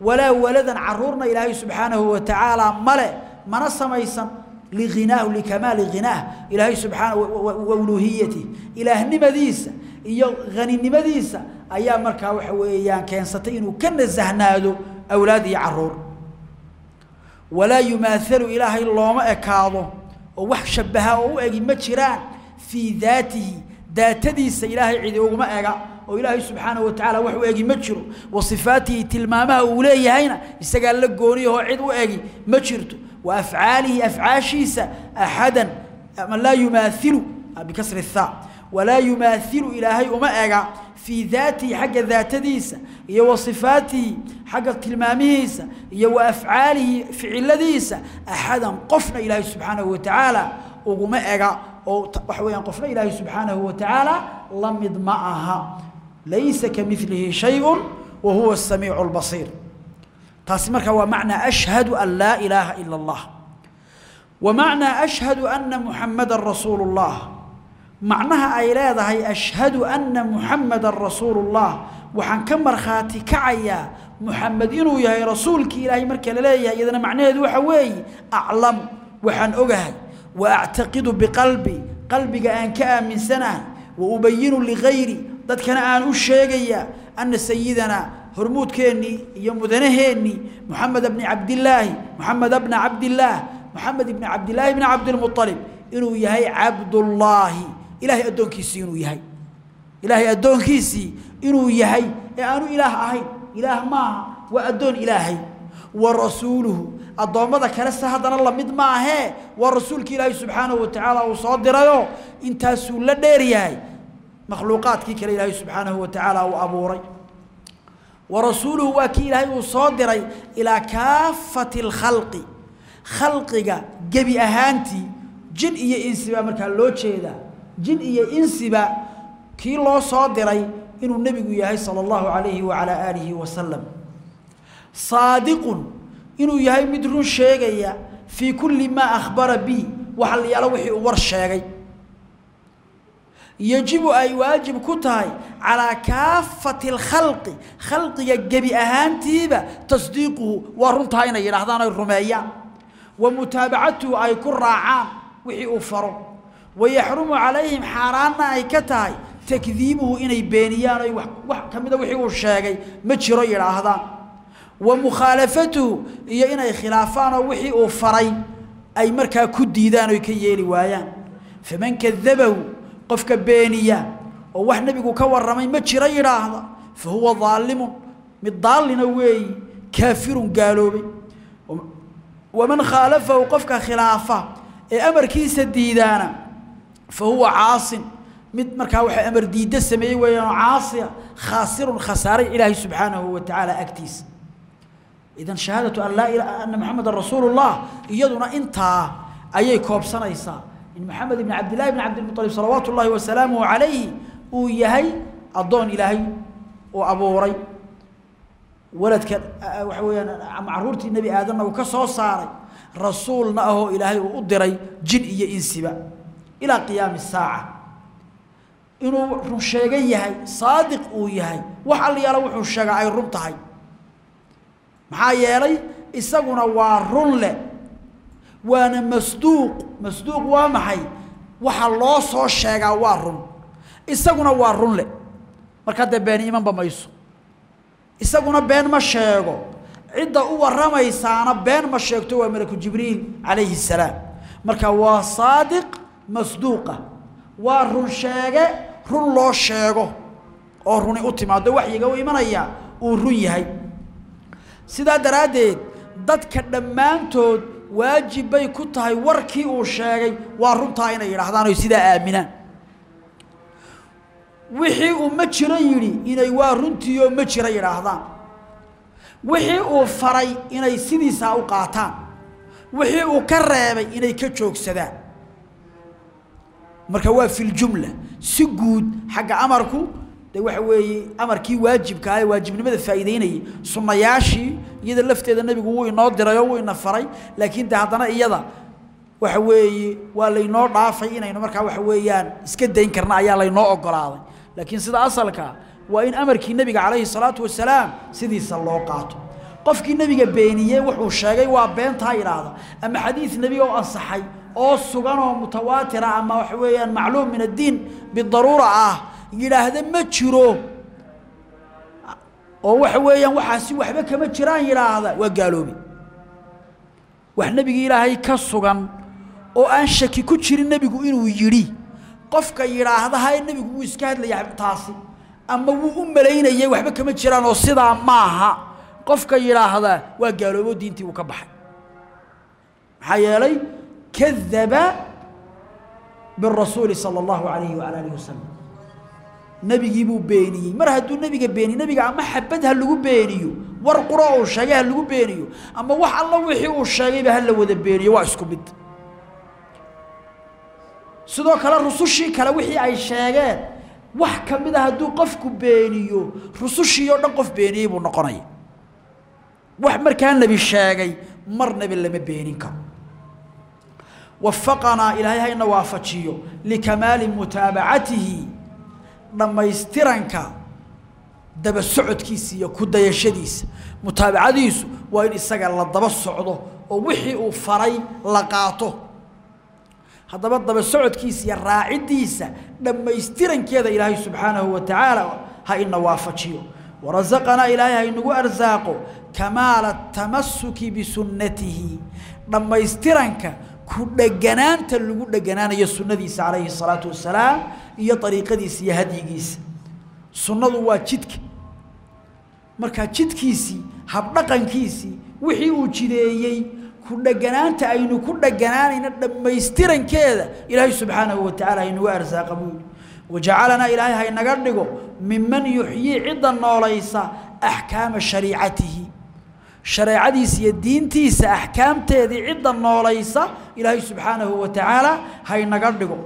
Walaa waladan caruurna ilaahay subxaanahu wa tacaala male mana samaysan lighinaahu likamaalighinaah ilaahay subxaanahu wa uluuhiyatih ilaahnimadiisa iyo haninimadiisa ayaa markaa waxa weeyaan keensatay inuu ka nasahnaado awlaad iyo carruur. Walaa yumaathalu ilaahay looma ekaado oo wax shabaha oo u egi ma jiraan. Fii daatihi daatadiisa ilaahay cidi uguma ega oo ilaahay subxaanahu wa tacaala wax u egi ma jiro. Wa sifaatihi tilmaamaha uu leeyahayna isagaa la gooniyahoo cid u egi ma jirto. Wa afcaalihi afcaashiisa axadan ama laa yumaathilu bikasri thaa. Walaa yumaathilu ilaahay uma ega fii daatihi xagga daatadiisa iyo wa sifaatihi xagga tilmaamihiisa iyo wa afcaalihi ficiladiisa axadan qofna ilaahay subxaanahu wa tacaala uguma ega. Oo waxa weeyaan qofna ilaahay subxaanahu wa tacaala la mid ma aha. Laysa kamilihi shayun wa huwa asamiicu albasiir taasi marka waa macnaa ashhadu an laa ilaaha ila allah. Wa macnaa ashhadu ana muxamadan rasuulu llah macnaha ay leedahay ashhadu anna muxamadan rasuulu llah waxaan ka markhaati kacayaa muxamed inuu yahay rasuulkii ilaahay marka la leeyahay iyadana macnaheedu waxa weeye aclamu waxaan ogahay wa actaqidu biqalbi. Qalbiga aan ka aaminsanahay wa ubayinu ligayri. Dadkana aan u sheegayaa anna sayidana hormuudkeennii iyo mudanaheennii muxamed bni cabdillaahi muxamed bna cabdillaah muxamed ibni cabdillaahi bni cabdilmualib inuu yahay cabdullaahi ilaahay addoonkiisii inuu yahay. Ilaahay addoonkiisii inuu yahay ee aanu ilaah ahayn. Ilaah maaha waa addoon ilaahay. Wa rasuuluhu addoommada kale se haddana la mid maahee waa rasuulki ilaahay subxaanahu watacaala uu soo dirayoo intaasuu la dheer yahay. Makhluuqaadkii kale ilaahay subxaanahu watacaala uu abuuray. Wa rasuuluhu waa kii ilaahay uu soo diray ilaa kaafati alkhalqi. Khalqiga gebi ahaantii jin iyo insiba markaa loo jeedaa jin iyo insiba kii loo soo diray inuu nebigu yahay sala allahu calayhi wacalaa aalihi wasalam saadiqun inuu yahay mid run sheegaya fii kulli maa akhbara bi waxa la yaalo wixii uu war sheegay. Yajibu ay waajib ku tahay calaa kaafati alkhalqi khalqiga gebi ahaantiiba tasdiiquhu waa runtaa inay yidhaahdaan ay rumeeyaan wa mutaabacatuhu ay ku raacaan wixii uu faro wayaxrumu calayhim xaaraanna ay ka tahay takdiibuhu inay beeniyaan oy wax ka mida wixii uu sheegay ma jiro yidhaahdaan wa mukhaalafatuhu iyo inay khilaafaan oo wixii uu faray ay markaa ku diidaan oy ka yeeli waayaan faman kadabahu qofka beeniya oo wax nebigu ka warramay ma jiro yidhaahda fa huwa daalimun mid daallina weeyi kaafirun gaaloobay waman khaalafahu qofka khilaafa ee amarkiisa diidaana fa huwa caasin mid markaa waxa amar diidda sameeyey weeyaanoo caasiya khaasirun khasaaray ilaahay subxaanahu wa tacaala agtiisa idan shahaadatu an laa ilaa ana maxamedan rasuulu llah iyaduna intaa ayay koobsanaysaa in maxamed ibn cabdillahi bn cabdilmualib salawaatu ullaahi wasalaamuhu calayhi uu yahay addoon ilaahay uu abuuray waladka waxa weeyaan macruurtii nebi aadamna uu ka soo saaray rasuulna ahoo ilaahay uu u jin iyo insiba ilaa qiyaami saaca. Inuu run sheegan yahay saadiq uu yahay wax alliyaala wuxuu sheegaa ay run tahay. Maxaa yeelay isaguna waa run leh waana masduuq masduuq waa maxay? Waxa loo soo sheegaa waa run. Isaguna waa run leh. Markaa dee beeni imanba mayso isaguna been ma sheego. Cidda u warramaysaana been ma sheegto waa malaku jibriil calayhi salaam. Marka waa saadiq masduuqa. Waa run sheege run loo sheego oo runi u timaado waxyiga u imanaya uu run yahay. Sidaa daraaddeed dadka dhammaantood waajib bay ku tahay warkii uu sheegay. Waa runtaa inay yidhaahdaan oy sidaa aaminaan wixii uu ma jiro yidhi inay waa runtiioo ma jiro yidhaahdaan. Wixii uu faray inay sidiisaa u qaataan. Wixii uu ka reebay inay ka joogsadaan marka waa fi ljumla si guud xagga amarku de waxa weeye amarkii waajibka ah ee waajibnimada faa'iideynayay sunnayaashii iyada lafteeda nebigu wuu inoo diray oo wuu ina faray laakiin de haddana iyada waxa weeye waa laynoo dhaafay inaynu markaa waxa weeyaan iska dayn karna ayaa laynoo ogolaaday. Laakiin sida asalka waa in amarkii nebiga calayhi salaatu wasalaam sidiisa loo qaato. Qofkii nebiga beeniyey wuxuu sheegay waa beentaa yidhaahda ama xadiid nebiga oo ansaxay oo sugan oo mutawaatira ama waxa weeyaan macluum min addiin bidaruura ah yidhaahda ma jiro. Oo waxa weeyaan waxaasi waxba kama jiraan yidhaahda waa gaaloobi. Wax nebigi ilaahay ka sugan oo aan shaki ku jirin nebigu inuu yidhi qofka yidhaahda haye nebigu wuu iska hadlaya taasi ama wuu u malaynayay waxba kama jiraan oo sidaa maaha qofka yidhaahda waa gaaloobo diintii uu ka baxay. Maxaa yeelay kadaba birasuuli sala allahu calayhi wala alihi wasalam nebigii buu beeniyey mar hadduu nebiga beeniye nebiga ama xabad ha lagu beeniyo war quro uu sheegay ha lagu beeniyo ama wax alla wixii uu sheegayba ha la wada beeniyo waa isku mid sidoo kale rusushii kale wixii ay sheegeen wax ka mid a hadduu qofku beeniyo rusushii oo dhan qof beeniyey buu noqonaya wax markaa nebi sheegay mar nebi lama beenin karo wafaqanaa ilaahay hayna waafajiyo likamaali mutaabacatihi dhammaystiranka daba socodkiisa iyo ku dayashadiisa mutaabacadiisu waa in isaga la daba socdo oo wixii uu faray la qaato haddaba daba socodkiisa iyo raaciddiisa dhammaystirankeeda ilaahay subxaanahu wa tacaala ha ina waafajiyo warasaqanaa ilaahay ha inagu arsaaqo kamaala tamasuki bisunnatihi dhammaystiranka ku dheganaanta lagu dheganaanayo sunnadiisa calayhi salaatu wasalaam iyo ariiqadiisa iyo hadyigiisa. Sunnadu waa jidka. Markaa jidkiisii habdhaqankiisii wixii uu jideeyey ku dheganaanta aynu ku dheganaanayna dhammaystirankeeda ilaahay subxaanahu wa tacaala haynagu arsaaqa buu. Yidhi wajacalanaa ilaahay haynaga dhigo miman yuxyii cidda noolaysa axkaama shariicatihi shareecadiisa iyo diintiisa axkaamteedii cidda noolaysa ilaahay subxaanahu wa tacaala haynaga dhigo.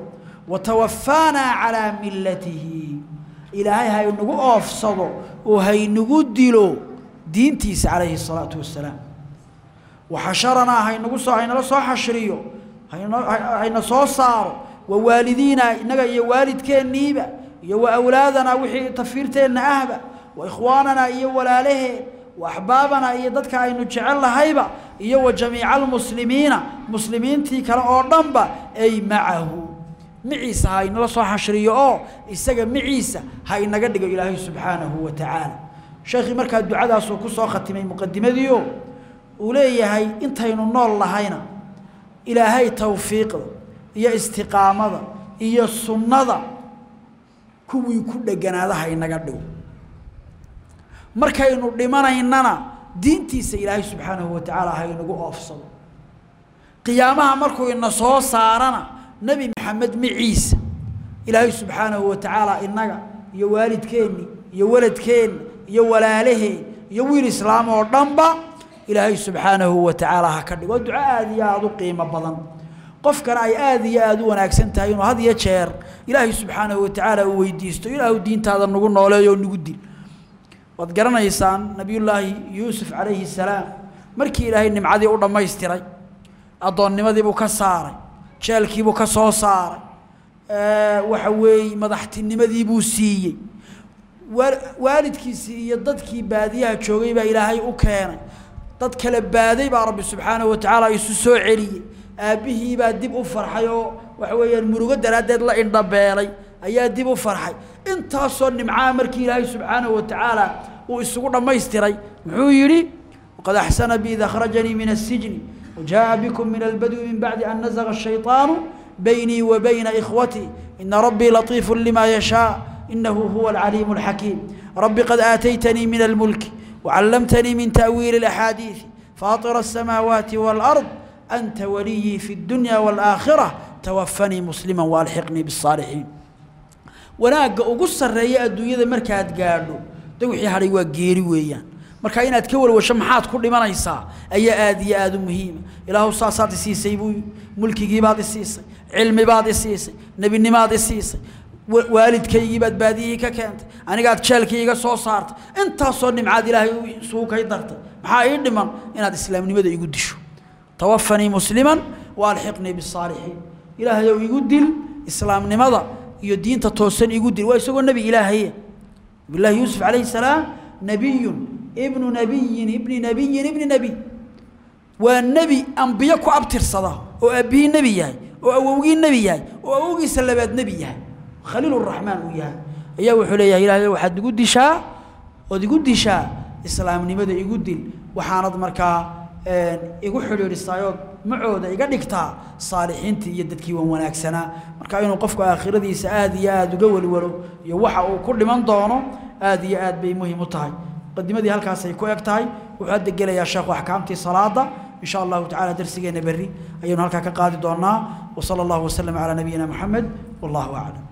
Watawafaanaa calaa millatihi. Ilaahay haynagu oofsado oo haynagu dilo diintiisa calayhi الsalaatu wasalaam waxasharanaa haynagu soo haynala soo xashriyo hayna soo saaro. Wa waalidiina innaga iyo waalidkeenniiba iyo wa awlaadanaa wixii tafiirteenna ahba wa ikhwaananaa iyo walaalaheen wa axbaabanaa iyo dadka aynu jecel lahayba iyo wa jamiica almuslimiina muslimiintii kale oo dhanba ay macahu. Miciisa ha inala soo xashriyo oo isaga miciisa ha inaga dhigo ilaahay subxaanahu wa tacaala. Sheekhii markaa ducadaasuu ku soo khatimay muqadimadiio uu leeyahay intaynu nool lahayna ilaahay tawfiiqda iyo istiqaamada iyo sunnada kuwii ku dheganaada ha inaga dhigo markaynu dhimanaynana diintiisa ilaahay subxaanahu wa tacaala ha inagu oofsado. Qiyaamaha markuu ina soo saarana nebi maxamed miciisa ilaahay subxaanahu wa tacaala innaga iyo waalidkeenni iyo waladkeenni iyo walaalaheen iyo wiil islaam oo dhanba ilaahay subxaanahu wa tacaala ha ka dhigo. Duco aada iyo aada u qiimo badan. Qofkana ay aada iyo aada u wanaagsan tahay inuu had iyo jeer ilaahay subxaanahu wa tacaala uu weydiisto ilaahu diintaada nagu nooleeyo nagu dil waad garanaysaan nabiyullaahi yuusuf calayhi salaam. Markii ilaahay nimcadii u dhammaystiray addoonnimadiibuu ka saaray jeelkiibuu ka soo saaray waxa weeye madaxtinimadiibuu siiyey. Waalidkiisii iyo dadkii baadiyaha joogay baa ilaahay u keenay. Dad kala baaday baa rabbi subxaanahu wa tacaala isu soo celiyey. Aabbihii baa dib u farxay oo waxa weeyaan murugo daraaddeed la indhabeelay ayaa dib u farxay. Intaasoo nimcaa markii ilaahay subxaanahu wa tacaala uu isugu dhammaystiray muxuu yidhi waqad axsana bi id akhrajanii min asijni وجاء بكم من البدو من بعد أن نزغ الشيطان بيني وبين إخوتي إن ربي لطيف لما يشاء إنه هو العليم الحكيم رب قد آتيتني من الملك وعلمتني من تأويل الأحاديث فاطر السماوات والأرض أنت ولي في الدنيا والآخرة توفني مسلما والحقني بالصالحين wanaagga ugu sarreeya adduunyada markaad gaadho de wixii hadhay waa geeri weeyaan. Marka inaad ka walwasho maxaad ku dhimanaysaa? Ayaa aada iyo aada u muhiima ilaahu saasaad isiisay buu mulkigiibaad isiisay cilmibaad isiisay nebinimaad isiisay waalidkaygiibaad baadiyihii ka keentay. Anigaad jeelkii iga soo saartay. Intaasoo nimcaad ilaahay isugu dartay. Maxaa ii dhiman? Inaad islaamnimada igu disho. Tawafanii musliman waalxiqnii bisaalixiin. Ilaahayow igu dil islaamnimada iyo diinta toosan igu dil. Waa isagoo nebi ilaahaye nabiyullaahi yuusuf calayhi salaam nebiyun ibnu nebiyin ibni nebiyin ibni nebiy waa nebi ambiyo ku abtirsada oo aabbihii nebi yahay oo awowgii nebi yahay oo awowgiisa labaad nebi yahay. Khaliiluraxmaan uu yahay. Ayaa wuxuu leeyahay ilaahay waxaad igu dishaa ood igu dishaa islaamnimada igu dil. Waxaanad markaa igu xidhiidhisaayood macooda iga dhigtaa saalixiintii iyo dadkii wan wanaagsanaa marka inuu qofku aakhiradiisa aada iyo aada uga welwelo iyo waxa uu ku dhiman doono aada iyo aad bay muhiim u tahay. Muqadimadii halkaasay ku eg tahay wuxuu hadda gelayaa sheekhu axkaamtii salaada. In sha allahu tacala darsigeena berri ayaynu halkaa ka qaadi doonaa wa sala allahu wasalam calaa nabiyina moxamed wallahu aclam